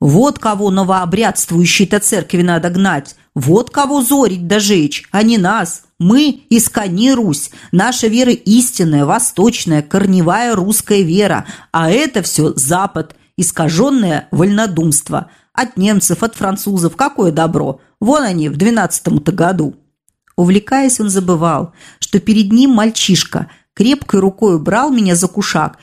Вот кого новообрядствующей-то церкви надо гнать, вот кого зорить да жечь, а не нас. Мы – искони Русь, наша вера истинная, восточная, корневая русская вера, а это все Запад, искаженное вольнодумство. От немцев, от французов какое добро, вон они в двенадцатом-то году. Увлекаясь, он забывал, что перед ним мальчишка крепкой рукой брал меня за кушак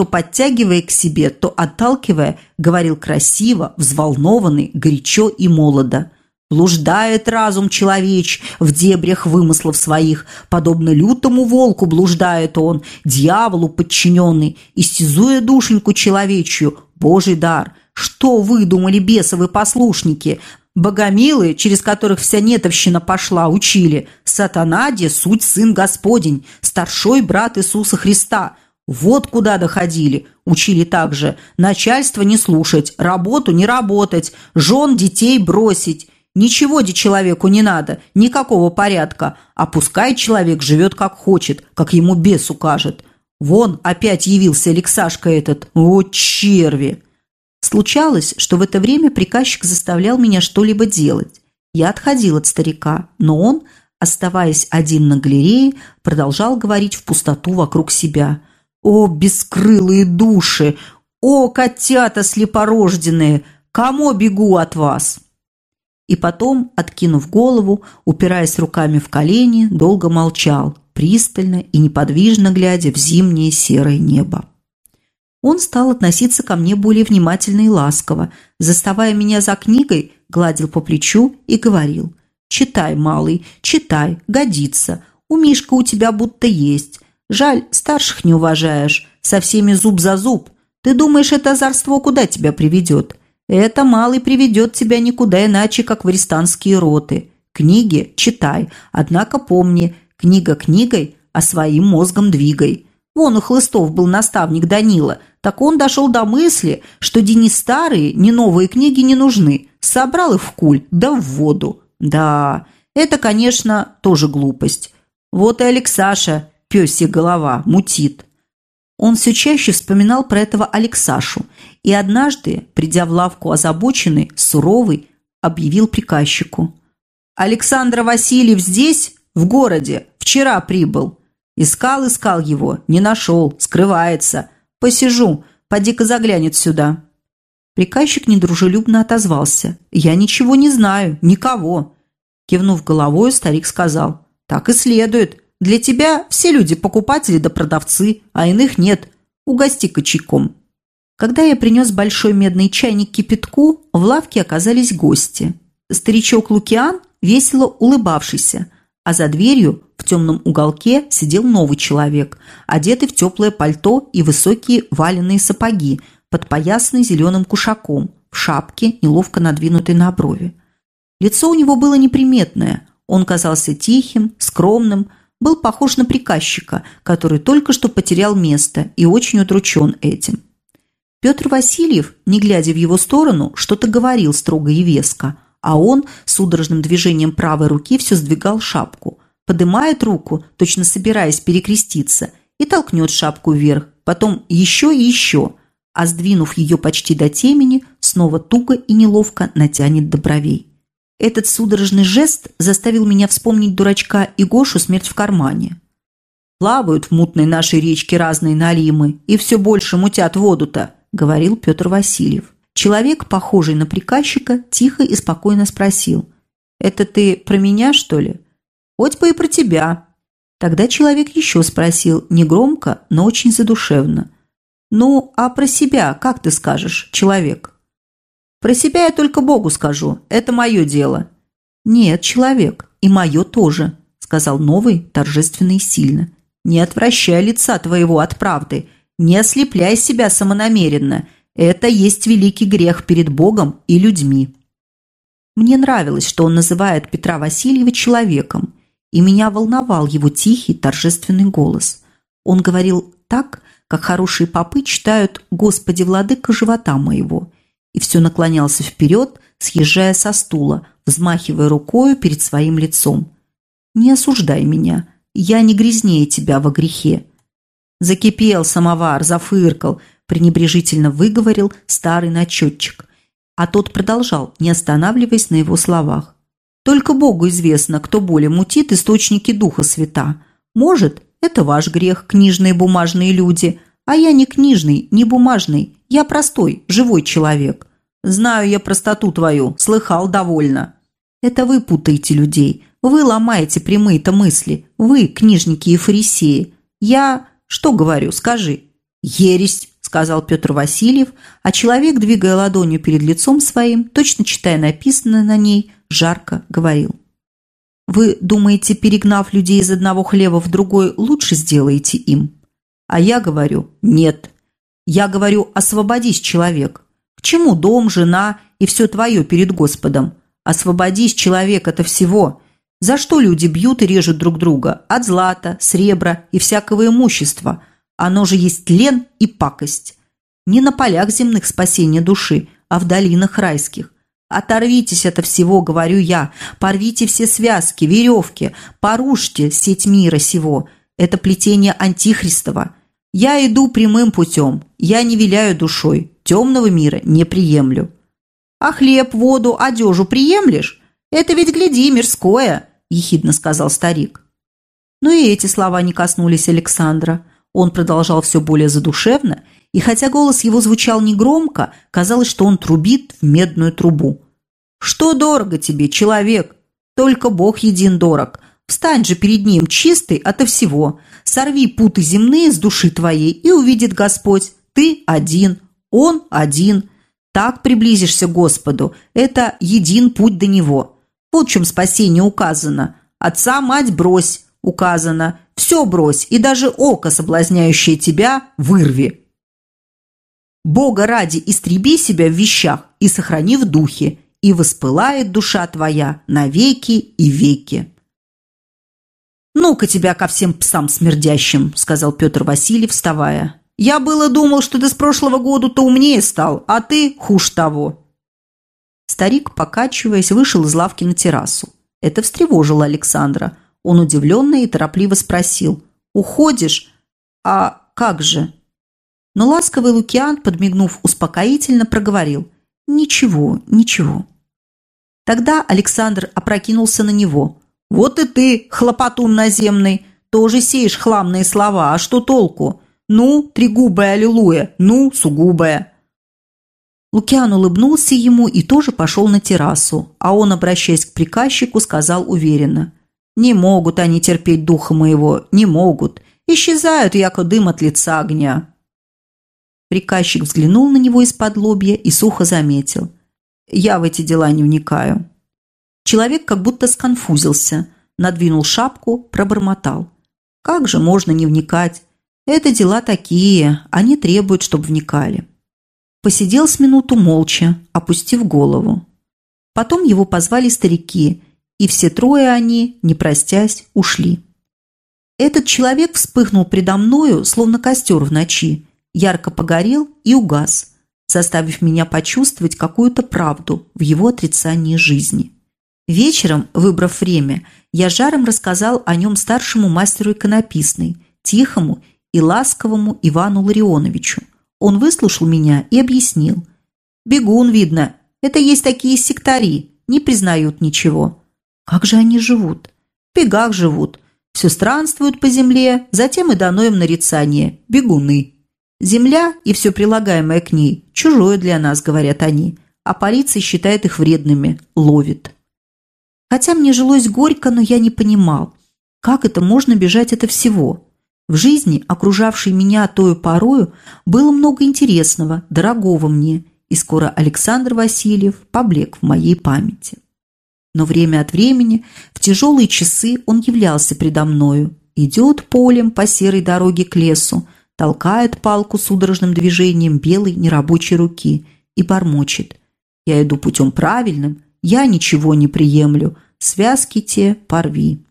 то подтягивая к себе, то отталкивая, говорил красиво, взволнованный, горячо и молодо. Блуждает разум человеч в дебрях вымыслов своих, подобно лютому волку блуждает он, дьяволу подчиненный, истязуя душеньку человечью, Божий дар. Что выдумали бесовы послушники? Богомилы, через которых вся нетовщина пошла, учили. Сатанаде – суть сын Господень, старшой брат Иисуса Христа. Вот куда доходили. Учили также начальство не слушать, работу не работать, жен детей бросить. Ничего де человеку не надо, никакого порядка, а пускай человек живет как хочет, как ему бес укажет. Вон опять явился Алексашка этот, о черви! Случалось, что в это время приказчик заставлял меня что-либо делать. Я отходил от старика, но он, оставаясь один на галерее, продолжал говорить в пустоту вокруг себя. «О, бескрылые души! О, котята слепорожденные! Кому бегу от вас?» И потом, откинув голову, упираясь руками в колени, долго молчал, пристально и неподвижно глядя в зимнее серое небо. Он стал относиться ко мне более внимательно и ласково, заставая меня за книгой, гладил по плечу и говорил «Читай, малый, читай, годится. У Мишка у тебя будто есть. Жаль, старших не уважаешь, со всеми зуб за зуб. Ты думаешь, это озорство куда тебя приведет? Это, малый, приведет тебя никуда иначе, как в арестантские роты. Книги читай, однако помни, книга книгой, а своим мозгом двигай. Вон у Хлыстов был наставник Данила, так он дошел до мысли, что Денис старые, не новые книги не нужны. Собрал их в куль, да в воду. Да, это, конечно, тоже глупость. Вот и Алексаша, пёсья голова, мутит. Он все чаще вспоминал про этого Алексашу и однажды, придя в лавку озабоченный, суровый, объявил приказчику. «Александр Васильев здесь, в городе, вчера прибыл. Искал, искал его, не нашел, скрывается. Посижу, поди-ка заглянет сюда». Приказчик недружелюбно отозвался. «Я ничего не знаю, никого». Кивнув головой, старик сказал. «Так и следует. Для тебя все люди покупатели да продавцы, а иных нет. Угости-ка чайком». Когда я принес большой медный чайник кипятку, в лавке оказались гости. Старичок Лукиан, весело улыбавшийся, а за дверью в темном уголке сидел новый человек, одетый в теплое пальто и высокие валенные сапоги, подпоясанный зеленым кушаком, в шапке, неловко надвинутой на брови. Лицо у него было неприметное, он казался тихим, скромным, был похож на приказчика, который только что потерял место и очень удручен этим. Петр Васильев, не глядя в его сторону, что-то говорил строго и веско, а он судорожным движением правой руки все сдвигал шапку, подымает руку, точно собираясь перекреститься, и толкнет шапку вверх, потом еще и еще, а сдвинув ее почти до темени, снова туго и неловко натянет до бровей. Этот судорожный жест заставил меня вспомнить дурачка и Гошу «Смерть в кармане». Плавают в мутной нашей речке разные налимы и все больше мутят воду-то, говорил Петр Васильев. Человек, похожий на приказчика, тихо и спокойно спросил. «Это ты про меня, что ли?» «Хоть бы и про тебя». Тогда человек еще спросил, негромко, но очень задушевно. «Ну, а про себя как ты скажешь, человек?» Про себя я только Богу скажу. Это мое дело». «Нет, человек, и мое тоже», – сказал новый, торжественно и сильно. «Не отвращай лица твоего от правды, не ослепляй себя самонамеренно. Это есть великий грех перед Богом и людьми». Мне нравилось, что он называет Петра Васильева человеком, и меня волновал его тихий, торжественный голос. Он говорил так, как хорошие попы читают «Господи, владыка живота моего», и все наклонялся вперед, съезжая со стула, взмахивая рукою перед своим лицом. «Не осуждай меня, я не грязнее тебя во грехе». Закипел самовар, зафыркал, пренебрежительно выговорил старый начетчик. А тот продолжал, не останавливаясь на его словах. «Только Богу известно, кто более мутит источники Духа Свята. Может, это ваш грех, книжные бумажные люди, а я не книжный, не бумажный, я простой, живой человек. Знаю я простоту твою, слыхал довольно. Это вы путаете людей, вы ломаете прямые-то мысли, вы, книжники и фарисеи. Я... что говорю, скажи?» «Ересь», – сказал Петр Васильев, а человек, двигая ладонью перед лицом своим, точно читая написанное на ней, жарко говорил. Вы думаете, перегнав людей из одного хлева в другой, лучше сделаете им? А я говорю, нет. Я говорю, освободись, человек. К чему дом, жена и все твое перед Господом? Освободись, человек, это всего. За что люди бьют и режут друг друга? От злата, сребра и всякого имущества. Оно же есть лен и пакость. Не на полях земных спасения души, а в долинах райских. Оторвитесь от всего, говорю я, порвите все связки, веревки, порушьте сеть мира сего. Это плетение антихристова. Я иду прямым путем, я не виляю душой, темного мира не приемлю. А хлеб, воду, одежу приемлешь? Это ведь, гляди, мирское, ехидно сказал старик. Но и эти слова не коснулись Александра. Он продолжал все более задушевно и хотя голос его звучал негромко, казалось, что он трубит в медную трубу. «Что дорого тебе, человек? Только Бог един дорог. Встань же перед Ним чистый ото всего. Сорви путы земные с души твоей, и увидит Господь. Ты один, Он один. Так приблизишься к Господу. Это един путь до Него. Вот в чем спасение указано. Отца, мать брось, указано. Все брось, и даже око, соблазняющее тебя, вырви. Бога ради истреби себя в вещах и сохрани в духе, и воспылает душа твоя навеки и веки. «Ну-ка тебя ко всем псам смердящим», – сказал Петр Васильев, вставая. «Я было думал, что ты с прошлого года-то умнее стал, а ты хуже того». Старик, покачиваясь, вышел из лавки на террасу. Это встревожило Александра. Он удивленно и торопливо спросил. «Уходишь? А как же?» Но ласковый Лукиан, подмигнув успокоительно, проговорил «Ничего, ничего». Тогда Александр опрокинулся на него. «Вот и ты, хлопотун наземный, тоже сеешь хламные слова, а что толку? Ну, тригубая аллилуйя, ну, сугубая». Лукиан улыбнулся ему и тоже пошел на террасу, а он, обращаясь к приказчику, сказал уверенно. «Не могут они терпеть духа моего, не могут. Исчезают, яко дым от лица огня. Приказчик взглянул на него из-под лобья и сухо заметил. «Я в эти дела не вникаю». Человек как будто сконфузился, надвинул шапку, пробормотал. «Как же можно не вникать? Это дела такие, они требуют, чтобы вникали». Посидел с минуту молча, опустив голову. Потом его позвали старики, и все трое они, не простясь, ушли. Этот человек вспыхнул предо мною, словно костер в ночи, ярко погорел и угас, заставив меня почувствовать какую-то правду в его отрицании жизни. Вечером, выбрав время, я жаром рассказал о нем старшему мастеру иконописной, тихому и ласковому Ивану Ларионовичу. Он выслушал меня и объяснил. «Бегун, видно, это есть такие сектари, не признают ничего». «Как же они живут?» «В бегах живут, все странствуют по земле, затем и дано им нарицание – бегуны». Земля и все прилагаемое к ней – чужое для нас, говорят они, а полиция считает их вредными, ловит. Хотя мне жилось горько, но я не понимал, как это можно бежать от всего. В жизни, окружавшей меня тою порою, было много интересного, дорогого мне, и скоро Александр Васильев поблек в моей памяти. Но время от времени, в тяжелые часы, он являлся предо мною, идет полем по серой дороге к лесу, толкает палку судорожным движением белой нерабочей руки и бормочет. «Я иду путем правильным, я ничего не приемлю, связки те порви».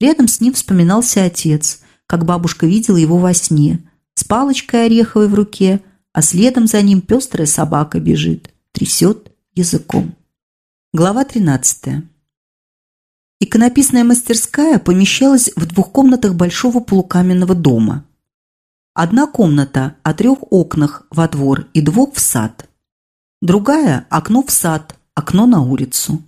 Рядом с ним вспоминался отец, как бабушка видела его во сне, с палочкой ореховой в руке, а следом за ним пестрая собака бежит, трясет языком. Глава 13. Иконописная мастерская помещалась в двух комнатах большого полукаменного дома. Одна комната о трех окнах во двор и двух в сад. Другая – окно в сад, окно на улицу.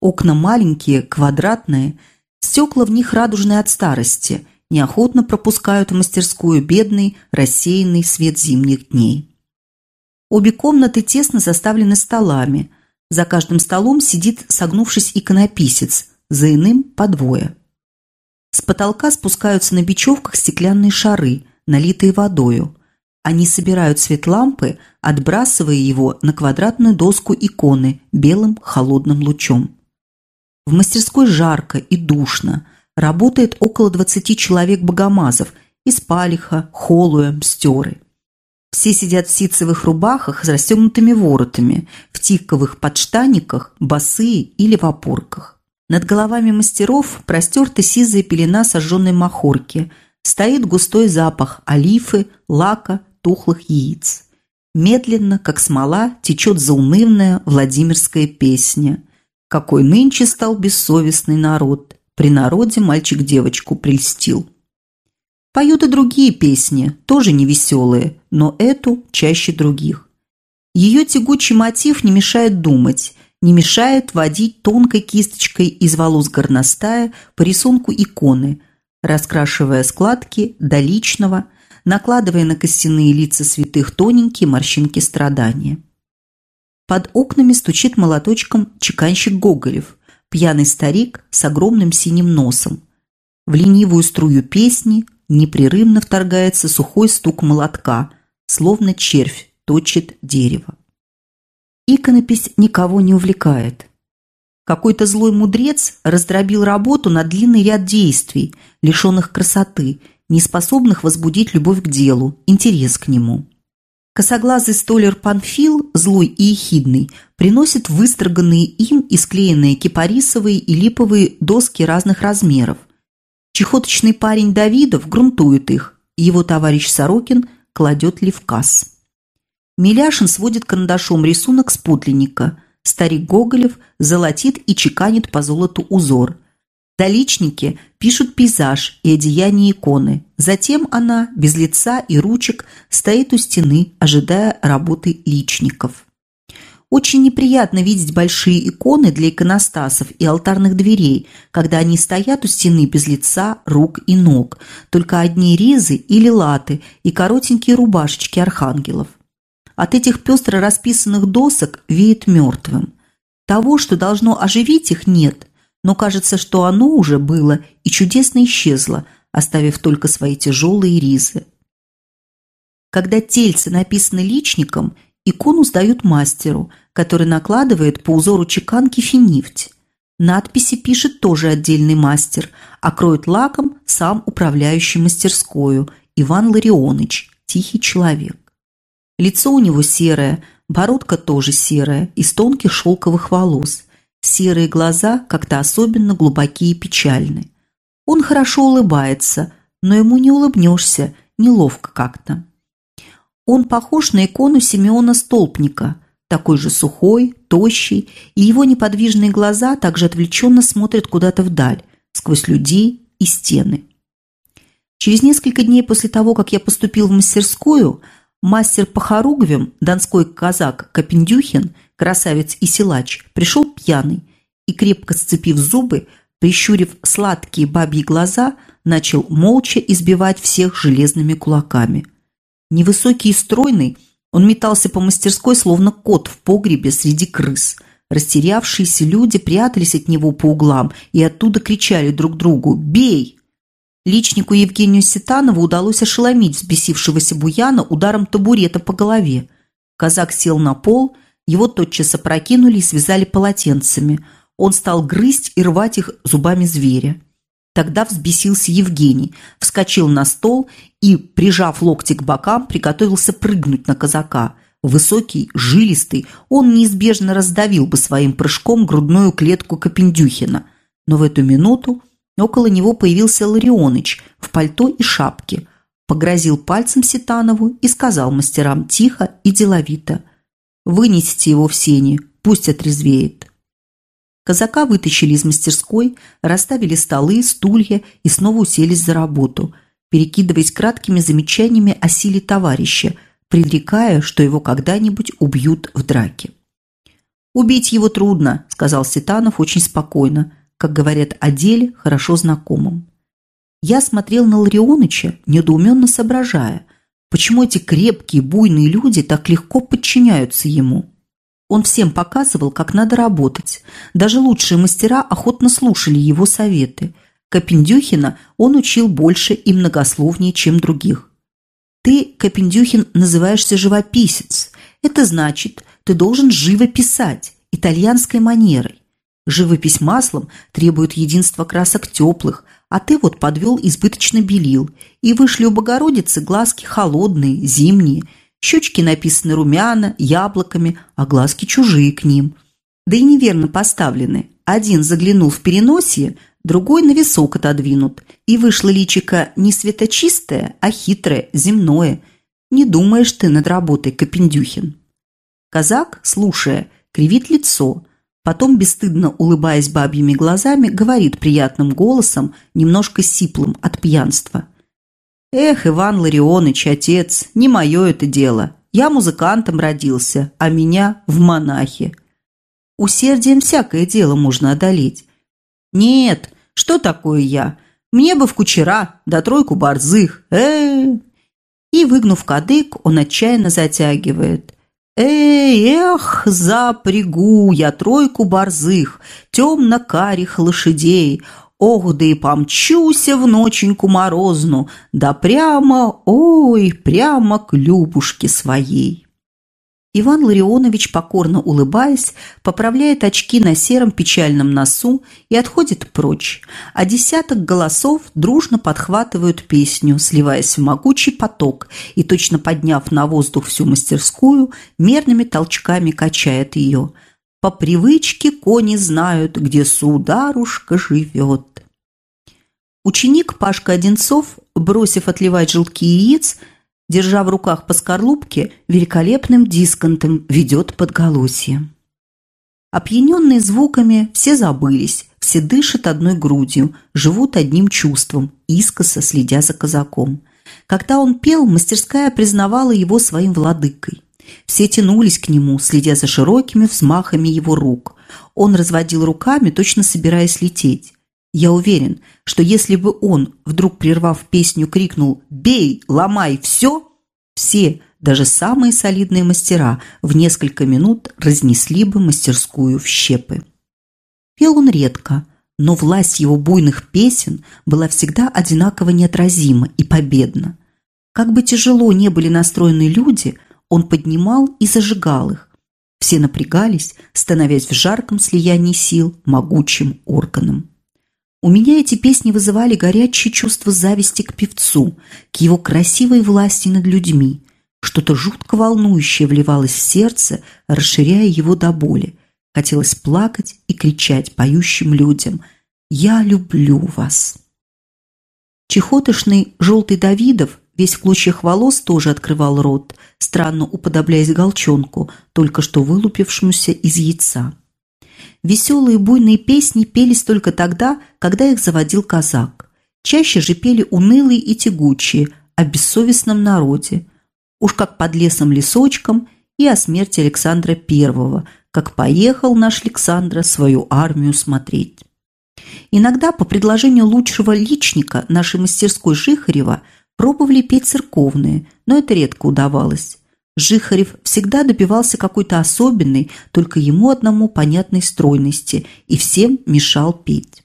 Окна маленькие, квадратные, стекла в них радужные от старости, неохотно пропускают в мастерскую бедный, рассеянный свет зимних дней. Обе комнаты тесно заставлены столами. За каждым столом сидит, согнувшись, иконописец, за иным – по двое. С потолка спускаются на бечевках стеклянные шары, налитые водою. Они собирают свет лампы, отбрасывая его на квадратную доску иконы белым холодным лучом. В мастерской жарко и душно. Работает около 20 человек-богомазов из палиха, холуя, мстеры. Все сидят в ситцевых рубахах с расстегнутыми воротами, в тиковых подштаниках, босые или в опорках. Над головами мастеров простерта сизая пелена сожженной махорки. Стоит густой запах олифы, лака, тухлых яиц. Медленно, как смола, течет заунывная Владимирская песня. Какой нынче стал бессовестный народ. При народе мальчик девочку прельстил. Поют и другие песни, тоже невеселые, но эту чаще других. Ее тягучий мотив не мешает думать, не мешает водить тонкой кисточкой из волос горностая по рисунку иконы, раскрашивая складки до личного, накладывая на костяные лица святых тоненькие морщинки страдания. Под окнами стучит молоточком чеканщик Гоголев, пьяный старик с огромным синим носом. В ленивую струю песни непрерывно вторгается сухой стук молотка, словно червь точит дерево. Иконопись никого не увлекает. Какой-то злой мудрец раздробил работу на длинный ряд действий, лишенных красоты, не способных возбудить любовь к делу, интерес к нему. Косоглазый столер Панфил, злой и ехидный, приносит выстроганные им и склеенные кипарисовые и липовые доски разных размеров. Чехоточный парень Давидов грунтует их, его товарищ Сорокин кладет левкас. Миляшин сводит карандашом рисунок с подлинника. Старик Гоголев золотит и чеканит по золоту узор. Доличники пишут пейзаж и одеяние иконы. Затем она, без лица и ручек, стоит у стены, ожидая работы личников. Очень неприятно видеть большие иконы для иконостасов и алтарных дверей, когда они стоят у стены без лица, рук и ног, только одни ризы или латы и коротенькие рубашечки архангелов. От этих пестро расписанных досок веет мертвым. Того, что должно оживить их, нет, но кажется, что оно уже было и чудесно исчезло, оставив только свои тяжелые ризы. Когда тельцы написаны личником, икону сдают мастеру, который накладывает по узору чеканки финифть. Надписи пишет тоже отдельный мастер, а кроет лаком сам управляющий мастерскую Иван Ларионович, тихий человек. Лицо у него серое, бородка тоже серая, из тонких шелковых волос. Серые глаза как-то особенно глубокие и печальны. Он хорошо улыбается, но ему не улыбнешься, неловко как-то. Он похож на икону Симеона Столпника, такой же сухой, тощий, и его неподвижные глаза также отвлеченно смотрят куда-то вдаль, сквозь людей и стены. Через несколько дней после того, как я поступил в мастерскую – Мастер по хоругвям, донской казак Капендюхин, красавец и силач, пришел пьяный и, крепко сцепив зубы, прищурив сладкие бабьи глаза, начал молча избивать всех железными кулаками. Невысокий и стройный, он метался по мастерской, словно кот в погребе среди крыс. Растерявшиеся люди прятались от него по углам и оттуда кричали друг другу «Бей!». Личнику Евгению Ситанову удалось ошеломить взбесившегося Буяна ударом табурета по голове. Казак сел на пол, его тотчас опрокинули и связали полотенцами. Он стал грызть и рвать их зубами зверя. Тогда взбесился Евгений, вскочил на стол и, прижав локти к бокам, приготовился прыгнуть на казака. Высокий, жилистый, он неизбежно раздавил бы своим прыжком грудную клетку Копендюхина. Но в эту минуту Около него появился Ларионыч в пальто и шапке, погрозил пальцем Ситанову и сказал мастерам тихо и деловито «Вынесите его в сени, пусть отрезвеет». Казака вытащили из мастерской, расставили столы, стулья и снова уселись за работу, перекидываясь краткими замечаниями о силе товарища, предрекая, что его когда-нибудь убьют в драке. «Убить его трудно», – сказал Ситанов очень спокойно, как говорят о деле, хорошо знакомым. Я смотрел на Ларионыча, недоуменно соображая, почему эти крепкие, буйные люди так легко подчиняются ему. Он всем показывал, как надо работать. Даже лучшие мастера охотно слушали его советы. Копендюхина он учил больше и многословнее, чем других. «Ты, Копендюхин, называешься живописец. Это значит, ты должен живо писать, итальянской манерой. Живопись маслом требует единства красок теплых, а ты вот подвел избыточно белил, и вышли у Богородицы глазки холодные, зимние, щечки написаны румяна, яблоками, а глазки чужие к ним. Да и неверно поставлены. Один заглянул в переносие, другой на висок отодвинут, и вышло личико не светочистое, а хитрое, земное. Не думаешь ты над работой, Копендюхин. Казак, слушая, кривит лицо, потом, бесстыдно улыбаясь бабьими глазами, говорит приятным голосом, немножко сиплым от пьянства. «Эх, Иван Ларионыч, отец, не мое это дело. Я музыкантом родился, а меня в монахе. Усердием всякое дело можно одолеть. Нет, что такое я? Мне бы в кучера, да тройку борзых. -э. И, выгнув кадык, он отчаянно затягивает. Эй, эх, запрягу я тройку борзых, темно-карих лошадей, Ох, да и помчуся в ноченьку морозну, да прямо, ой, прямо к Любушке своей. Иван Ларионович, покорно улыбаясь, поправляет очки на сером печальном носу и отходит прочь, а десяток голосов дружно подхватывают песню, сливаясь в могучий поток и, точно подняв на воздух всю мастерскую, мерными толчками качает ее. По привычке кони знают, где сударушка живет. Ученик Пашка Одинцов, бросив отливать желтки яиц, держа в руках по скорлупке, великолепным дисконтом ведет подголосье. Опьяненные звуками, все забылись, все дышат одной грудью, живут одним чувством, искоса следя за казаком. Когда он пел, мастерская признавала его своим владыкой. Все тянулись к нему, следя за широкими взмахами его рук. Он разводил руками, точно собираясь лететь. Я уверен, что если бы он, вдруг прервав песню, крикнул «Бей! Ломай! Все!», все, даже самые солидные мастера, в несколько минут разнесли бы мастерскую в щепы. Пел он редко, но власть его буйных песен была всегда одинаково неотразима и победна. Как бы тяжело не были настроены люди, он поднимал и зажигал их. Все напрягались, становясь в жарком слиянии сил могучим органом. У меня эти песни вызывали горячее чувство зависти к певцу, к его красивой власти над людьми. Что-то жутко волнующее вливалось в сердце, расширяя его до боли. Хотелось плакать и кричать поющим людям «Я люблю вас». Чехотошный желтый Давидов, весь в клочьях волос, тоже открывал рот, странно уподобляясь голчонку, только что вылупившемуся из яйца. Веселые буйные песни пелись только тогда, когда их заводил казак. Чаще же пели унылые и тягучие о бессовестном народе, уж как под лесом лесочком и о смерти Александра I, как поехал наш Александр свою армию смотреть. Иногда по предложению лучшего личника нашей мастерской Жихарева пробовали петь церковные, но это редко удавалось. Жихарев всегда добивался какой-то особенной, только ему одному понятной стройности и всем мешал петь.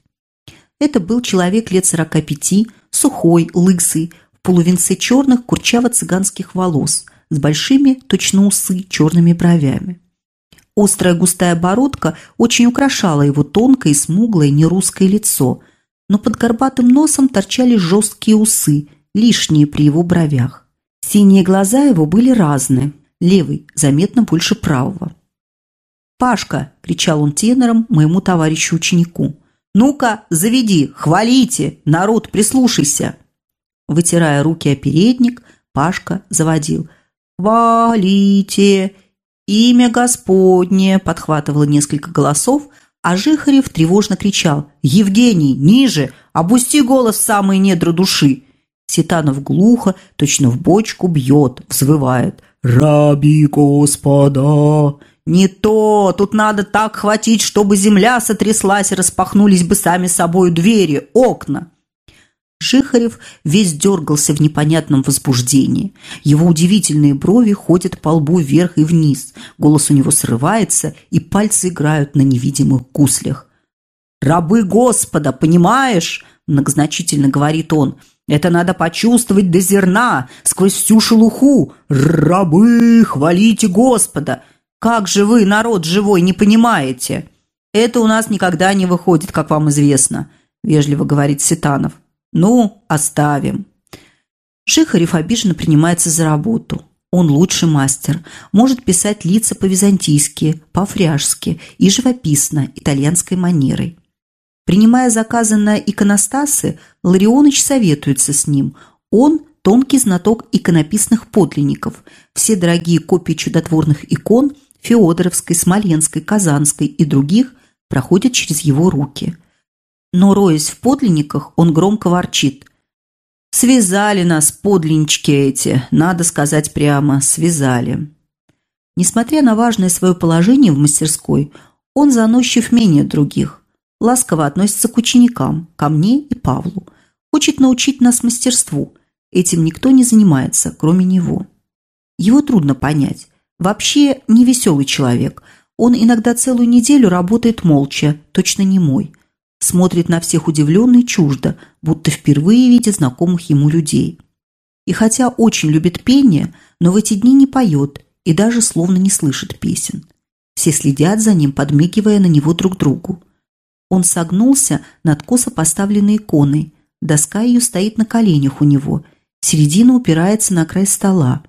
Это был человек лет сорока пяти, сухой, лысый, в полувенце черных курчаво-цыганских волос, с большими, точно усы, черными бровями. Острая густая бородка очень украшала его тонкое и смуглое нерусское лицо, но под горбатым носом торчали жесткие усы, лишние при его бровях. Синие глаза его были разные, левый заметно больше правого. «Пашка!» – кричал он тенором моему товарищу-ученику. «Ну-ка, заведи, хвалите, народ, прислушайся!» Вытирая руки о передник, Пашка заводил. «Хвалите! Имя Господне!» – подхватывало несколько голосов, а Жихарев тревожно кричал. «Евгений, ниже! Опусти голос в самые недра души!» Ситанов глухо, точно в бочку бьет, взвывает. раби Господа». «Не то! Тут надо так хватить, чтобы земля сотряслась и распахнулись бы сами собой двери, окна!» Жихарев весь дергался в непонятном возбуждении. Его удивительные брови ходят по лбу вверх и вниз. Голос у него срывается, и пальцы играют на невидимых гуслях. «Рабы Господа, понимаешь?» – многозначительно говорит он. «Это надо почувствовать до зерна, сквозь всю шелуху. Рабы, хвалите Господа! Как же вы, народ живой, не понимаете?» «Это у нас никогда не выходит, как вам известно», – вежливо говорит Ситанов. «Ну, оставим». Жихарев обиженно принимается за работу. Он лучший мастер, может писать лица по-византийски, по-фряжски и живописно, итальянской манерой. Принимая заказы на иконостасы, Ларионыч советуется с ним. Он – тонкий знаток иконописных подлинников. Все дорогие копии чудотворных икон – Феодоровской, Смоленской, Казанской и других – проходят через его руки – но, роясь в подлинниках, он громко ворчит. «Связали нас, подлиннички эти, надо сказать прямо, связали». Несмотря на важное свое положение в мастерской, он заносчив менее других, ласково относится к ученикам, ко мне и Павлу, хочет научить нас мастерству. Этим никто не занимается, кроме него. Его трудно понять. Вообще не веселый человек. Он иногда целую неделю работает молча, точно не мой смотрит на всех удивленно и чуждо, будто впервые видит знакомых ему людей. И хотя очень любит пение, но в эти дни не поет и даже словно не слышит песен. Все следят за ним, подмигивая на него друг другу. Он согнулся над косо поставленной иконой. Доска ее стоит на коленях у него. Середина упирается на край стола.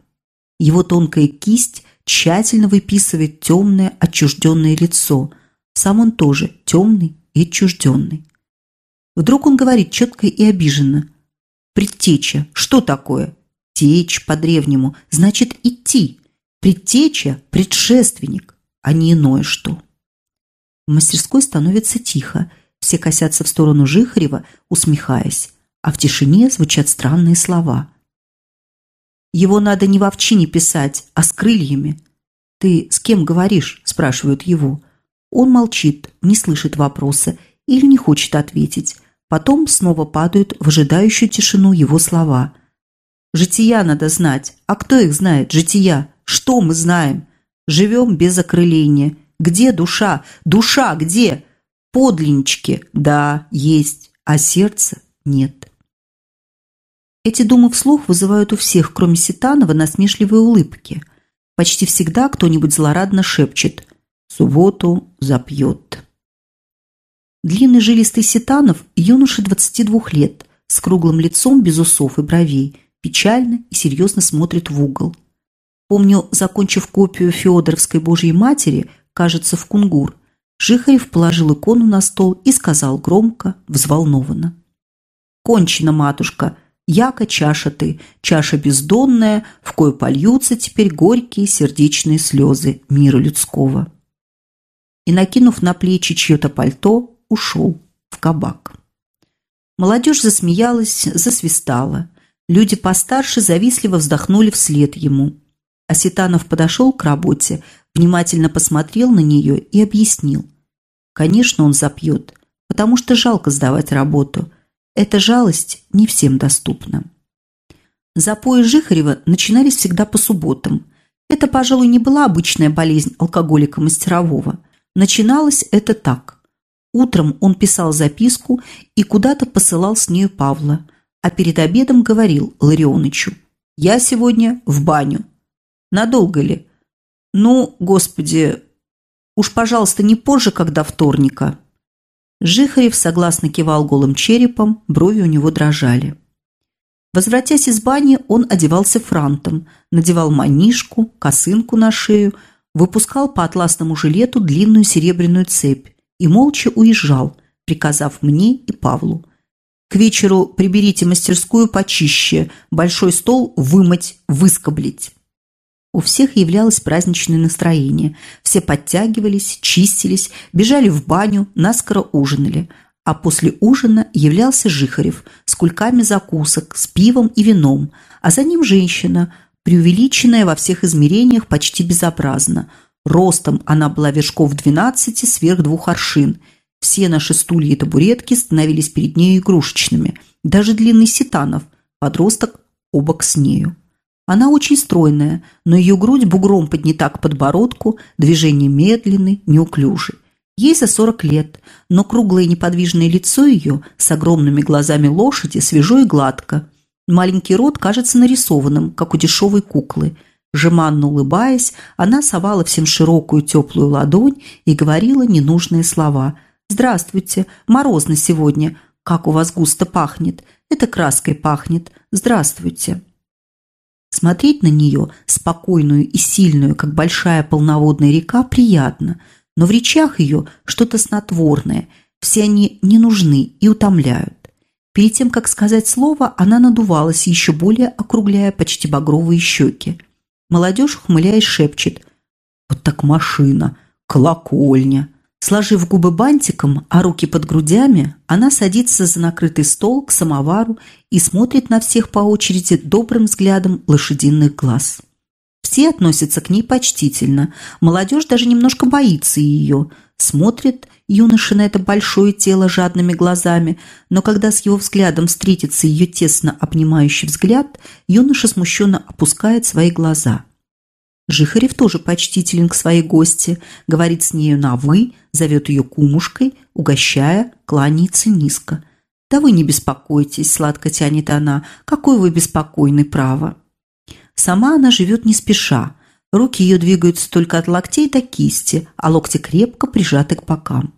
Его тонкая кисть тщательно выписывает темное отчужденное лицо. Сам он тоже темный и отчужденный. Вдруг он говорит четко и обиженно. «Предтеча. Что такое?» «Течь по-древнему. Значит, идти. Предтеча – предшественник, а не иное что». Мастерской становится тихо. Все косятся в сторону Жихарева, усмехаясь, а в тишине звучат странные слова. «Его надо не в овчине писать, а с крыльями». «Ты с кем говоришь?» – спрашивают его. Он молчит, не слышит вопроса или не хочет ответить. Потом снова падают в ожидающую тишину его слова. «Жития надо знать. А кто их знает? Жития. Что мы знаем? Живем без окрыления. Где душа? Душа где? Подлиннички. Да, есть. А сердца нет». Эти думы вслух вызывают у всех, кроме Ситанова, насмешливые улыбки. Почти всегда кто-нибудь злорадно шепчет субботу запьет. Длинный жилистый Ситанов – юноша 22 лет, с круглым лицом без усов и бровей, печально и серьезно смотрит в угол. Помню, закончив копию Феодоровской Божьей Матери, кажется, в Кунгур, Жихарев положил икону на стол и сказал громко, взволнованно. «Кончена, матушка, яко чаша ты, чаша бездонная, в кою польются теперь горькие сердечные слезы мира людского» и, накинув на плечи чье-то пальто, ушел в кабак. Молодежь засмеялась, засвистала. Люди постарше завистливо вздохнули вслед ему. Осетанов подошел к работе, внимательно посмотрел на нее и объяснил. Конечно, он запьет, потому что жалко сдавать работу. Эта жалость не всем доступна. Запои Жихарева начинались всегда по субботам. Это, пожалуй, не была обычная болезнь алкоголика мастерового – Начиналось это так. Утром он писал записку и куда-то посылал с нею Павла, а перед обедом говорил Ларионычу «Я сегодня в баню». Надолго ли? Ну, господи, уж, пожалуйста, не позже, когда вторника. Жихарев согласно кивал голым черепом, брови у него дрожали. Возвратясь из бани, он одевался франтом, надевал манишку, косынку на шею – выпускал по атласному жилету длинную серебряную цепь и молча уезжал, приказав мне и Павлу. К вечеру приберите мастерскую почище, большой стол вымыть, выскоблить. У всех являлось праздничное настроение. Все подтягивались, чистились, бежали в баню, наскоро ужинали. А после ужина являлся Жихарев с кульками закусок, с пивом и вином, а за ним женщина, преувеличенная во всех измерениях почти безобразно. Ростом она была вершков 12 сверх двух аршин. Все наши стулья и табуретки становились перед нею игрушечными. Даже длинный ситанов, подросток, обок с нею. Она очень стройная, но ее грудь бугром поднята к подбородку, движения медленны, неуклюжи. Ей за 40 лет, но круглое неподвижное лицо ее с огромными глазами лошади свежо и гладко. Маленький рот кажется нарисованным, как у дешевой куклы. Жеманно улыбаясь, она совала всем широкую теплую ладонь и говорила ненужные слова. «Здравствуйте, морозно сегодня. Как у вас густо пахнет. Это краской пахнет. Здравствуйте». Смотреть на нее, спокойную и сильную, как большая полноводная река, приятно – но в речах ее что-то снотворное, все они не нужны и утомляют. Перед тем, как сказать слово, она надувалась, еще более округляя почти багровые щеки. Молодежь, ухмыляясь, шепчет «Вот так машина! Колокольня!» Сложив губы бантиком, а руки под грудями, она садится за накрытый стол к самовару и смотрит на всех по очереди добрым взглядом лошадиных глаз. Все относятся к ней почтительно. Молодежь даже немножко боится ее. Смотрит юноша на это большое тело жадными глазами, но когда с его взглядом встретится ее тесно обнимающий взгляд, юноша смущенно опускает свои глаза. Жихарев тоже почтителен к своей гости, говорит с нею на «вы», зовет ее кумушкой, угощая, кланяется низко. «Да вы не беспокойтесь», – сладко тянет она, – «какой вы беспокойный, право». Сама она живет не спеша. Руки ее двигаются только от локтей до кисти, а локти крепко прижаты к бокам.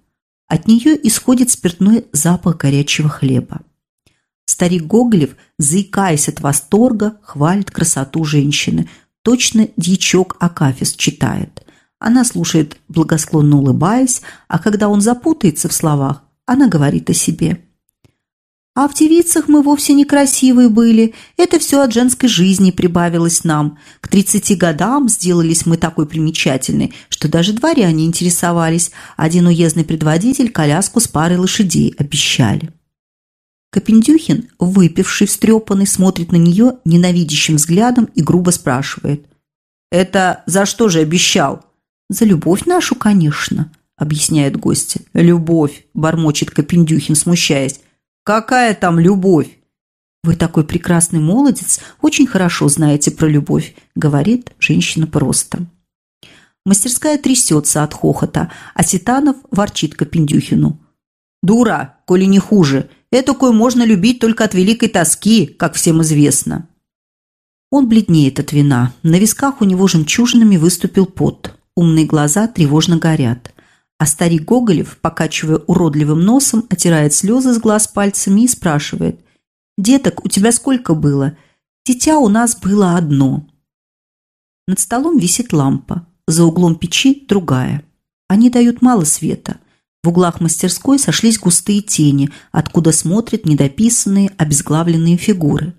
От нее исходит спиртной запах горячего хлеба. Старик Гоголев, заикаясь от восторга, хвалит красоту женщины. Точно дьячок Акафис читает. Она слушает, благосклонно улыбаясь, а когда он запутается в словах, она говорит о себе – а в девицах мы вовсе некрасивые были. Это все от женской жизни прибавилось нам. К тридцати годам сделались мы такой примечательной, что даже дворяне интересовались. Один уездный предводитель коляску с парой лошадей обещали. Копендюхин, выпивший, встрепанный, смотрит на нее ненавидящим взглядом и грубо спрашивает. «Это за что же обещал?» «За любовь нашу, конечно», – объясняет гостья. «Любовь», – бормочет Копендюхин, смущаясь. Какая там любовь? Вы такой прекрасный молодец, очень хорошо знаете про любовь, говорит женщина просто. Мастерская трясется от хохота, а Ситанов ворчит Копендюхину. «Дура, коли не хуже. Этакую можно любить только от великой тоски, как всем известно». Он бледнеет от вина. На висках у него жемчужинами выступил пот. Умные глаза тревожно горят. А старик Гоголев, покачивая уродливым носом, отирает слезы с глаз пальцами и спрашивает. «Деток, у тебя сколько было?» «Дитя у нас было одно». Над столом висит лампа. За углом печи другая. Они дают мало света. В углах мастерской сошлись густые тени, откуда смотрят недописанные, обезглавленные фигуры.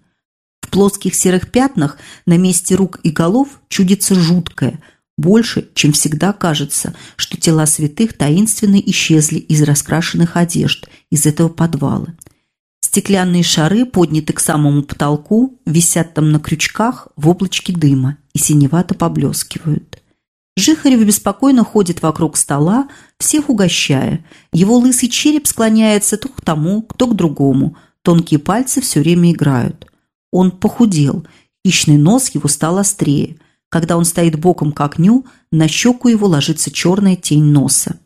В плоских серых пятнах на месте рук и голов чудится жуткое – больше, чем всегда кажется, что тела святых таинственно исчезли из раскрашенных одежд, из этого подвала. Стеклянные шары подняты к самому потолку, висят там на крючках в облачке дыма и синевато поблескивают. Жихарев беспокойно ходит вокруг стола, всех угощая. Его лысый череп склоняется то к тому, то к другому. Тонкие пальцы все время играют. Он похудел, хищный нос его стал острее. Когда он стоит боком к огню, на щеку его ложится черная тень носа.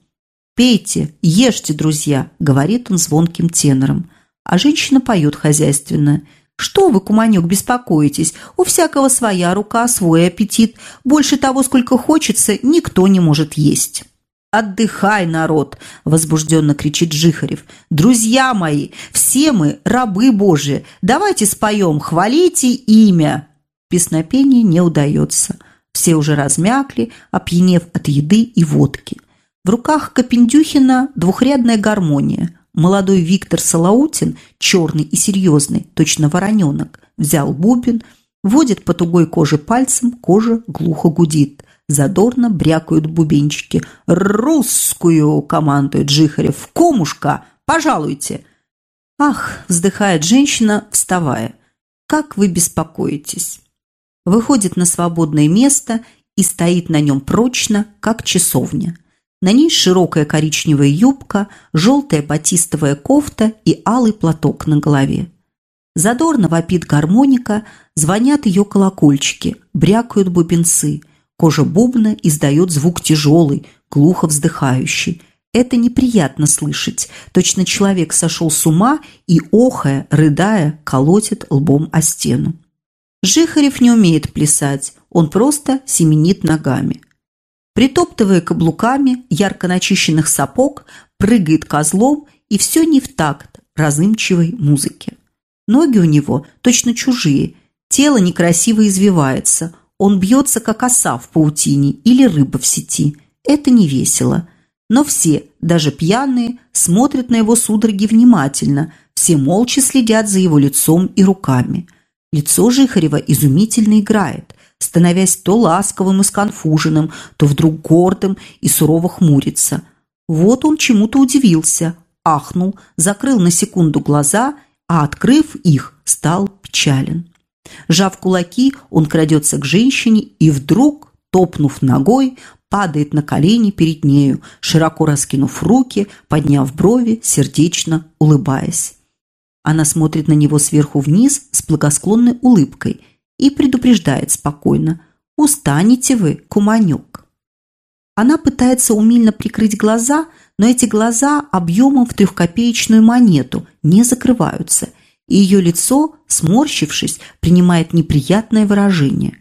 «Пейте, ешьте, друзья», — говорит он звонким тенором. А женщина поет хозяйственно. «Что вы, куманек, беспокоитесь? У всякого своя рука, свой аппетит. Больше того, сколько хочется, никто не может есть». «Отдыхай, народ!» – возбужденно кричит Жихарев. «Друзья мои, все мы рабы Божии. Давайте споем, хвалите имя!» Песнопение не удается. Все уже размякли, опьянев от еды и водки. В руках Копендюхина двухрядная гармония. Молодой Виктор Салаутин, черный и серьезный, точно вороненок, взял бубен, водит по тугой коже пальцем, кожа глухо гудит. Задорно брякают бубенчики. «Русскую!» – командует Жихарев. «Комушка! Пожалуйте!» «Ах!» – вздыхает женщина, вставая. «Как вы беспокоитесь!» выходит на свободное место и стоит на нем прочно, как часовня. На ней широкая коричневая юбка, желтая батистовая кофта и алый платок на голове. Задорно вопит гармоника, звонят ее колокольчики, брякают бубенцы. Кожа бубна издает звук тяжелый, глухо вздыхающий. Это неприятно слышать. Точно человек сошел с ума и, охая, рыдая, колотит лбом о стену. Жихарев не умеет плясать, он просто семенит ногами. Притоптывая каблуками ярко начищенных сапог, прыгает козлом и все не в такт разымчивой музыки. Ноги у него точно чужие, тело некрасиво извивается, он бьется, как оса в паутине или рыба в сети. Это не весело. Но все, даже пьяные, смотрят на его судороги внимательно, все молча следят за его лицом и руками. Лицо Жихарева изумительно играет, становясь то ласковым и сконфуженным, то вдруг гордым и сурово хмурится. Вот он чему-то удивился, ахнул, закрыл на секунду глаза, а, открыв их, стал печален. Жав кулаки, он крадется к женщине и вдруг, топнув ногой, падает на колени перед нею, широко раскинув руки, подняв брови, сердечно улыбаясь. Она смотрит на него сверху вниз с благосклонной улыбкой и предупреждает спокойно «Устанете вы, куманек». Она пытается умильно прикрыть глаза, но эти глаза объемом в трехкопеечную монету не закрываются, и ее лицо, сморщившись, принимает неприятное выражение.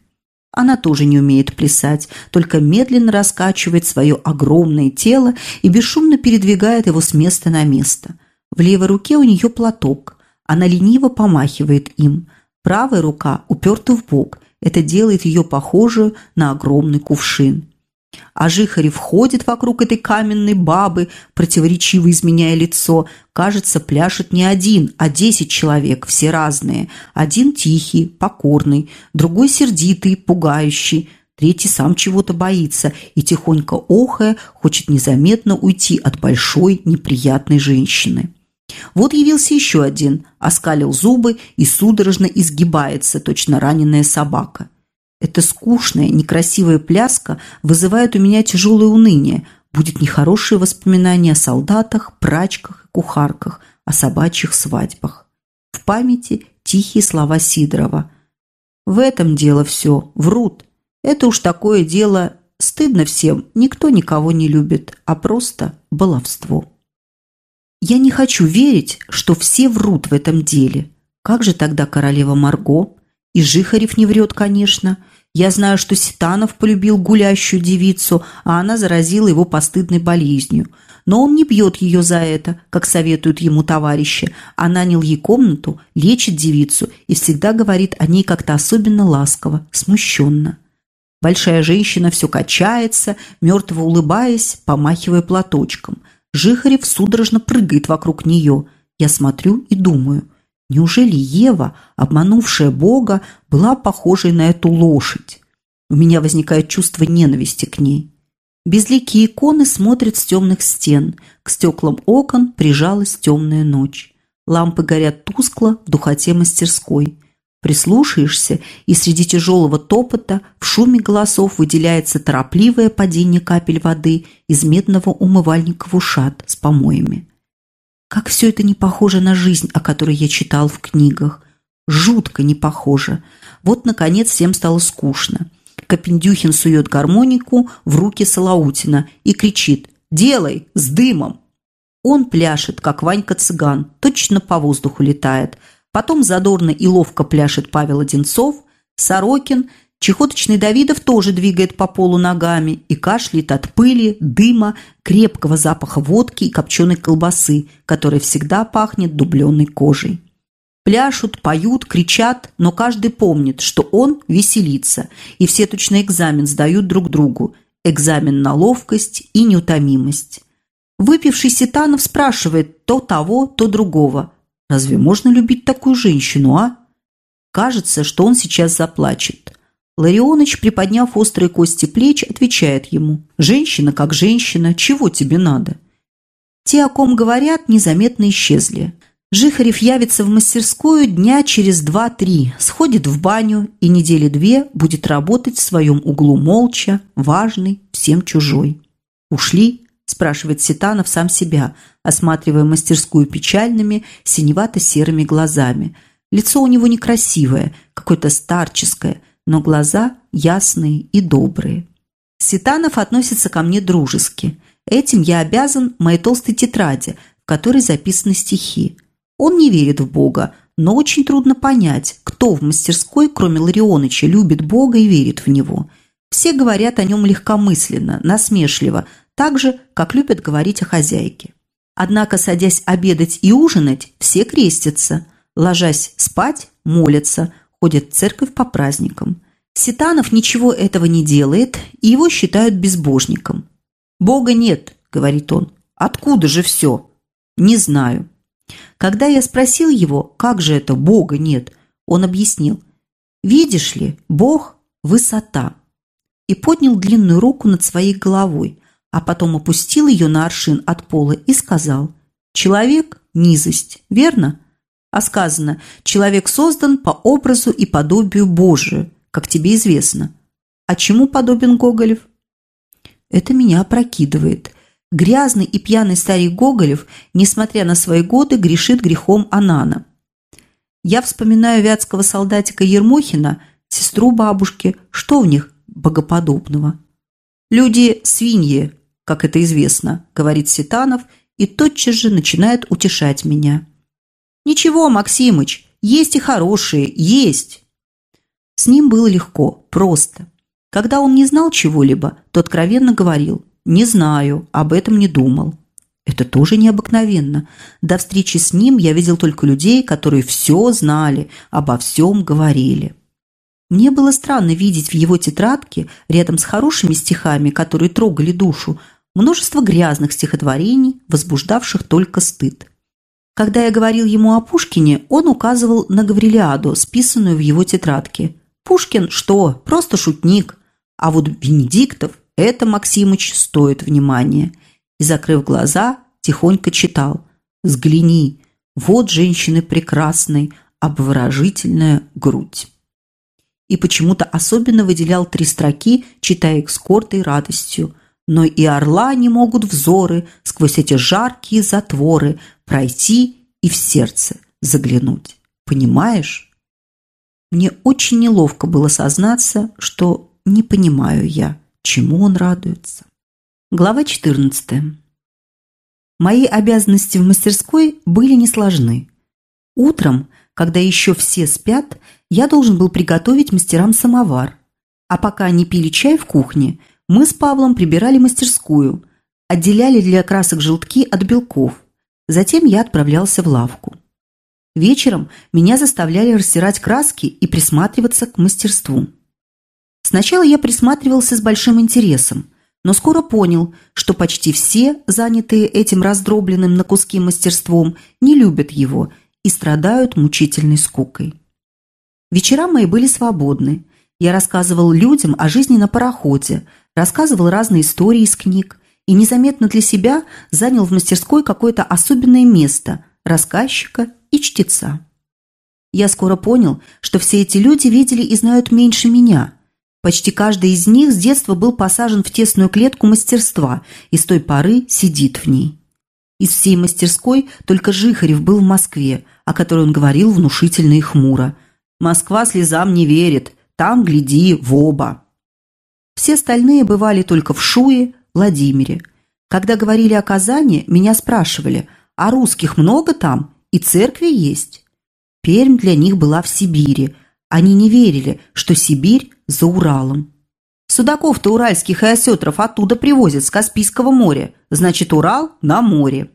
Она тоже не умеет плясать, только медленно раскачивает свое огромное тело и бесшумно передвигает его с места на место. В левой руке у нее платок. Она лениво помахивает им. Правая рука уперта в бок. Это делает ее похожую на огромный кувшин. А Жихарев ходит вокруг этой каменной бабы, противоречиво изменяя лицо. Кажется, пляшет не один, а десять человек, все разные. Один тихий, покорный, другой сердитый, пугающий, третий сам чего-то боится и тихонько охая хочет незаметно уйти от большой неприятной женщины. Вот явился еще один, оскалил зубы и судорожно изгибается, точно раненая собака. Эта скучная, некрасивая пляска вызывает у меня тяжелое уныние. Будет нехорошее воспоминание о солдатах, прачках и кухарках, о собачьих свадьбах. В памяти тихие слова Сидорова. В этом дело все, врут. Это уж такое дело, стыдно всем, никто никого не любит, а просто баловство. Я не хочу верить, что все врут в этом деле. Как же тогда королева Марго? И Жихарев не врет, конечно. Я знаю, что Ситанов полюбил гулящую девицу, а она заразила его постыдной болезнью. Но он не бьет ее за это, как советуют ему товарищи, а нанял ей комнату, лечит девицу и всегда говорит о ней как-то особенно ласково, смущенно. Большая женщина все качается, мертво улыбаясь, помахивая платочком. Жихарев судорожно прыгает вокруг нее. Я смотрю и думаю – Неужели Ева, обманувшая Бога, была похожей на эту лошадь? У меня возникает чувство ненависти к ней. Безликие иконы смотрят с темных стен. К стеклам окон прижалась темная ночь. Лампы горят тускло в духоте мастерской. Прислушаешься, и среди тяжелого топота в шуме голосов выделяется торопливое падение капель воды из медного умывальника в ушат с помоями. Как все это не похоже на жизнь, о которой я читал в книгах. Жутко не похоже. Вот, наконец, всем стало скучно. Копендюхин сует гармонику в руки Салаутина и кричит «Делай! С дымом!». Он пляшет, как Ванька-цыган, точно по воздуху летает. Потом задорно и ловко пляшет Павел Одинцов, Сорокин – Чехоточный Давидов тоже двигает по полу ногами и кашляет от пыли, дыма, крепкого запаха водки и копченой колбасы, которая всегда пахнет дубленой кожей. Пляшут, поют, кричат, но каждый помнит, что он веселится, и все точно экзамен сдают друг другу. Экзамен на ловкость и неутомимость. Выпивший Ситанов спрашивает то того, то другого. «Разве можно любить такую женщину, а?» Кажется, что он сейчас заплачет. Ларионыч, приподняв острые кости плеч, отвечает ему. «Женщина как женщина, чего тебе надо?» Те, о ком говорят, незаметно исчезли. Жихарев явится в мастерскую дня через два-три, сходит в баню и недели две будет работать в своем углу молча, важный, всем чужой. «Ушли?» – спрашивает Ситанов сам себя, осматривая мастерскую печальными, синевато-серыми глазами. Лицо у него некрасивое, какое-то старческое, но глаза ясные и добрые. Ситанов относится ко мне дружески. Этим я обязан моей толстой тетради, в которой записаны стихи. Он не верит в Бога, но очень трудно понять, кто в мастерской, кроме Ларионыча, любит Бога и верит в Него. Все говорят о нем легкомысленно, насмешливо, так же, как любят говорить о хозяйке. Однако, садясь обедать и ужинать, все крестятся, ложась спать, молятся, ходят в церковь по праздникам. Ситанов ничего этого не делает, и его считают безбожником. «Бога нет», – говорит он. «Откуда же все?» «Не знаю». Когда я спросил его, как же это Бога нет, он объяснил. «Видишь ли, Бог – высота». И поднял длинную руку над своей головой, а потом опустил ее на аршин от пола и сказал «Человек – низость, верно?» А сказано «Человек создан по образу и подобию Божию, как тебе известно». А чему подобен Гоголев? Это меня опрокидывает. Грязный и пьяный старик Гоголев, несмотря на свои годы, грешит грехом Анана. Я вспоминаю вятского солдатика Ермохина, сестру бабушки, что в них богоподобного. «Люди – свиньи, как это известно», – говорит Ситанов, и тотчас же начинает утешать меня. «Ничего, Максимыч, есть и хорошие, есть!» С ним было легко, просто. Когда он не знал чего-либо, то откровенно говорил «Не знаю, об этом не думал». Это тоже необыкновенно. До встречи с ним я видел только людей, которые все знали, обо всем говорили. Мне было странно видеть в его тетрадке, рядом с хорошими стихами, которые трогали душу, множество грязных стихотворений, возбуждавших только стыд. Когда я говорил ему о Пушкине, он указывал на Гаврилиаду, списанную в его тетрадке. Пушкин что? Просто шутник. А вот Бенедиктов это, Максимыч, стоит внимания. И, закрыв глаза, тихонько читал. «Взгляни, вот женщины прекрасной, обворожительная грудь». И почему-то особенно выделял три строки, читая их с кортой радостью. Но и орла не могут взоры сквозь эти жаркие затворы пройти и в сердце заглянуть. Понимаешь? Мне очень неловко было сознаться, что не понимаю я Чему он радуется? Глава 14. Мои обязанности в мастерской были несложны. Утром, когда еще все спят, я должен был приготовить мастерам самовар. А пока они пили чай в кухне, мы с Павлом прибирали мастерскую, отделяли для красок желтки от белков. Затем я отправлялся в лавку. Вечером меня заставляли растирать краски и присматриваться к мастерству. Сначала я присматривался с большим интересом, но скоро понял, что почти все, занятые этим раздробленным на куски мастерством, не любят его и страдают мучительной скукой. Вечера мои были свободны. Я рассказывал людям о жизни на пароходе, рассказывал разные истории из книг и незаметно для себя занял в мастерской какое-то особенное место – рассказчика и чтеца. Я скоро понял, что все эти люди видели и знают меньше меня – Почти каждый из них с детства был посажен в тесную клетку мастерства и с той поры сидит в ней. Из всей мастерской только Жихарев был в Москве, о которой он говорил внушительно и хмуро. «Москва слезам не верит, там гляди в оба». Все остальные бывали только в Шуе, Владимире. Когда говорили о Казани, меня спрашивали, а русских много там и церкви есть? Пермь для них была в Сибири. Они не верили, что Сибирь за Уралом. Судаков-то уральских и осетров оттуда привозят, с Каспийского моря. Значит, Урал на море.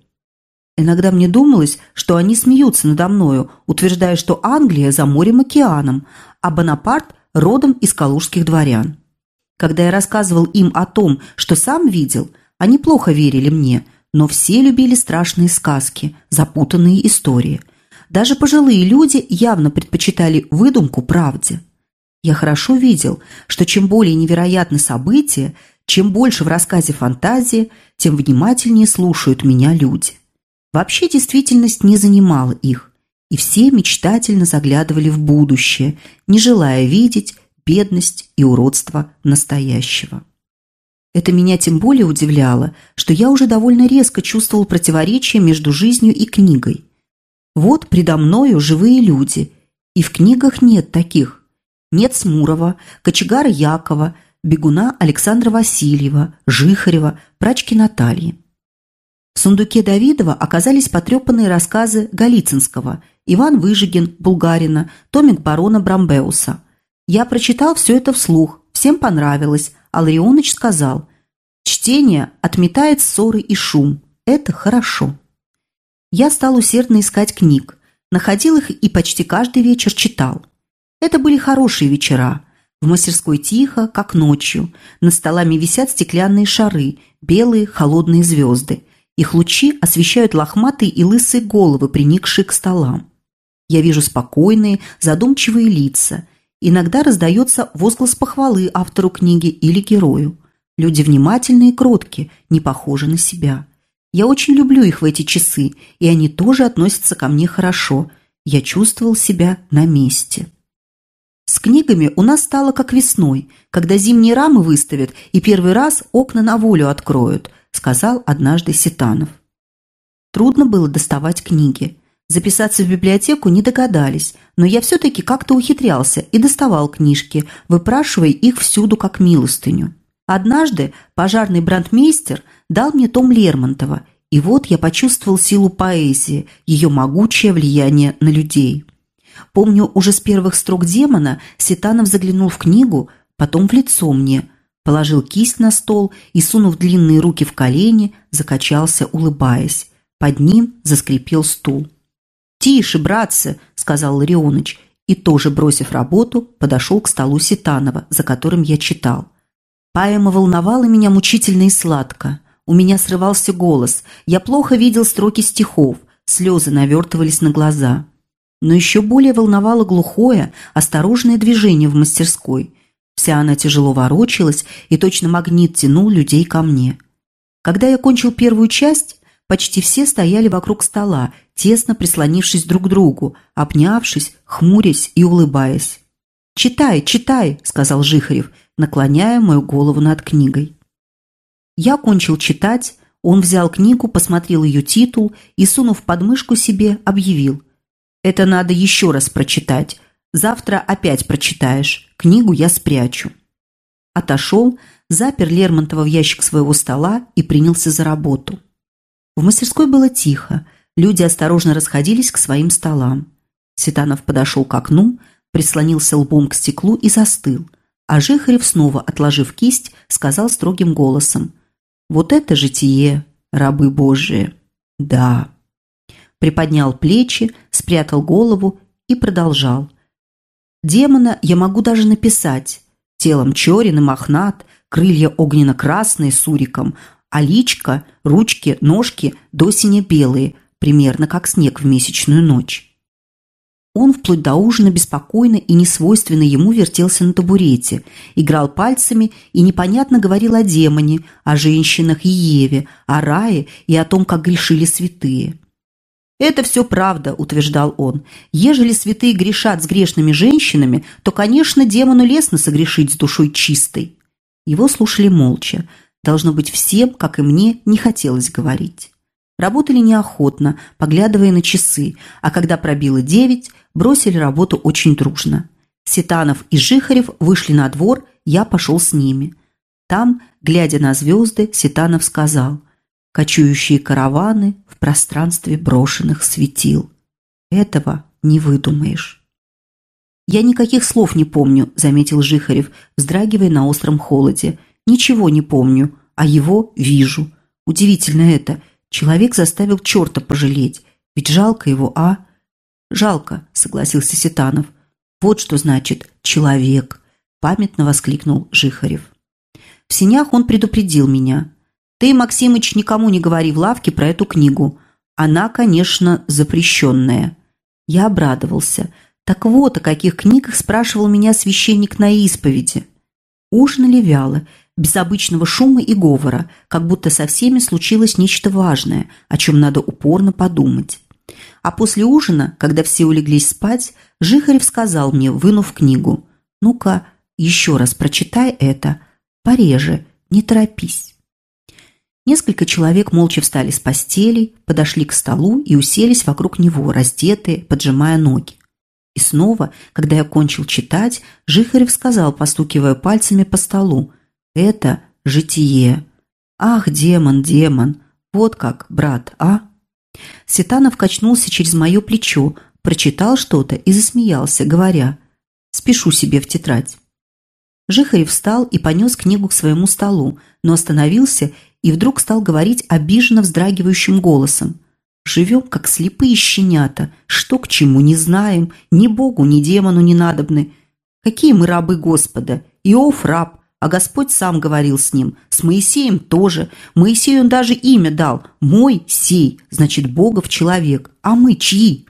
Иногда мне думалось, что они смеются надо мною, утверждая, что Англия за морем-океаном, а Бонапарт родом из калужских дворян. Когда я рассказывал им о том, что сам видел, они плохо верили мне, но все любили страшные сказки, запутанные истории. Даже пожилые люди явно предпочитали выдумку правде. Я хорошо видел, что чем более невероятны события, чем больше в рассказе фантазии, тем внимательнее слушают меня люди. Вообще действительность не занимала их, и все мечтательно заглядывали в будущее, не желая видеть бедность и уродство настоящего. Это меня тем более удивляло, что я уже довольно резко чувствовал противоречие между жизнью и книгой. Вот предо мною живые люди, и в книгах нет таких. Нет Смурова, Кочегара Якова, бегуна Александра Васильева, Жихарева, прачки Натальи. В сундуке Давидова оказались потрепанные рассказы Голицынского, Иван Выжигин, Булгарина, томик барона Брамбеуса. Я прочитал все это вслух, всем понравилось, а Ларионыч сказал, «Чтение отметает ссоры и шум. Это хорошо». Я стал усердно искать книг, находил их и почти каждый вечер читал. Это были хорошие вечера. В мастерской тихо, как ночью. Над столами висят стеклянные шары, белые холодные звезды. Их лучи освещают лохматые и лысые головы, приникшие к столам. Я вижу спокойные, задумчивые лица. Иногда раздается возглас похвалы автору книги или герою. Люди внимательные и кроткие, не похожи на себя. Я очень люблю их в эти часы, и они тоже относятся ко мне хорошо. Я чувствовал себя на месте. С книгами у нас стало как весной, когда зимние рамы выставят и первый раз окна на волю откроют –– сказал однажды Ситанов. Трудно было доставать книги. Записаться в библиотеку не догадались, но я все-таки как-то ухитрялся и доставал книжки, выпрашивая их всюду как милостыню. Однажды пожарный брандмейстер дал мне том Лермонтова, и вот я почувствовал силу поэзии, ее могучее влияние на людей. Помню, уже с первых строк демона Ситанов заглянул в книгу, потом в лицо мне, положил кисть на стол и, сунув длинные руки в колени, закачался, улыбаясь. Под ним заскрипел стул. «Тише, братцы!» – сказал Ларионыч, и, тоже бросив работу, подошел к столу Ситанова, за которым я читал. Поэма волновала меня мучительно и сладко. У меня срывался голос, я плохо видел строки стихов, слезы навертывались на глаза. Но еще более волновало глухое, осторожное движение в мастерской – Вся она тяжело ворочалась, и точно магнит тянул людей ко мне. Когда я кончил первую часть, почти все стояли вокруг стола, тесно прислонившись друг к другу, обнявшись, хмурясь и улыбаясь. «Читай, читай», — сказал Жихарев, наклоняя мою голову над книгой. Я кончил читать, он взял книгу, посмотрел ее титул и, сунув подмышку себе, объявил. «Это надо еще раз прочитать, Завтра опять прочитаешь. Книгу я спрячу». Отошел, запер Лермонтова в ящик своего стола и принялся за работу. В мастерской было тихо, люди осторожно расходились к своим столам. Ситанов подошел к окну, прислонился лбом к стеклу и застыл, а Жихарев, снова отложив кисть, сказал строгим голосом «Вот это житие, рабы Божии!» «Да». Приподнял плечи, спрятал голову и продолжал – Демона я могу даже написать. Телом черен и мохнат, крылья огненно-красные с уриком, а личка, ручки, ножки до белые, примерно как снег в месячную ночь. Он вплоть до ужина беспокойно и несвойственно ему вертелся на табурете, играл пальцами и непонятно говорил о демоне, о женщинах и Еве, о рае и о том, как грешили святые. «Это все правда», – утверждал он. «Ежели святые грешат с грешными женщинами, то, конечно, демону лестно согрешить с душой чистой». Его слушали молча. Должно быть, всем, как и мне, не хотелось говорить. Работали неохотно, поглядывая на часы, а когда пробило девять, бросили работу очень дружно. Ситанов и Жихарев вышли на двор, я пошел с ними. Там, глядя на звезды, Ситанов сказал – кочующие караваны в пространстве брошенных светил. Этого не выдумаешь. «Я никаких слов не помню», – заметил Жихарев, вздрагивая на остром холоде. «Ничего не помню, а его вижу. Удивительно это. Человек заставил черта пожалеть. Ведь жалко его, а?» «Жалко», – согласился Ситанов. «Вот что значит «человек», – памятно воскликнул Жихарев. В синях он предупредил меня. Ты, Максимыч, никому не говори в лавке про эту книгу. Она, конечно, запрещенная. Я обрадовался. Так вот, о каких книгах спрашивал меня священник на исповеди. Ужинали вяло. Без обычного шума и говора, как будто со всеми случилось нечто важное, о чем надо упорно подумать. А после ужина, когда все улеглись спать, Жихарев сказал мне, вынув книгу, «Ну-ка, еще раз прочитай это, пореже, не торопись». Несколько человек молча встали с постелей, подошли к столу и уселись вокруг него, раздетые, поджимая ноги. И снова, когда я кончил читать, Жихарев сказал, постукивая пальцами по столу, «Это житие». «Ах, демон, демон, вот как, брат, а?» Ситанов качнулся через мое плечо, прочитал что-то и засмеялся, говоря, «Спешу себе в тетрадь». Жихарев встал и понес книгу к своему столу, но остановился и вдруг стал говорить обиженно вздрагивающим голосом. «Живем, как слепые щенята, что к чему не знаем, ни Богу, ни демону не надобны. Какие мы рабы Господа? Иов раб, а Господь сам говорил с ним, с Моисеем тоже. Моисею он даже имя дал – мой сей, значит, Богов человек. А мы чьи?»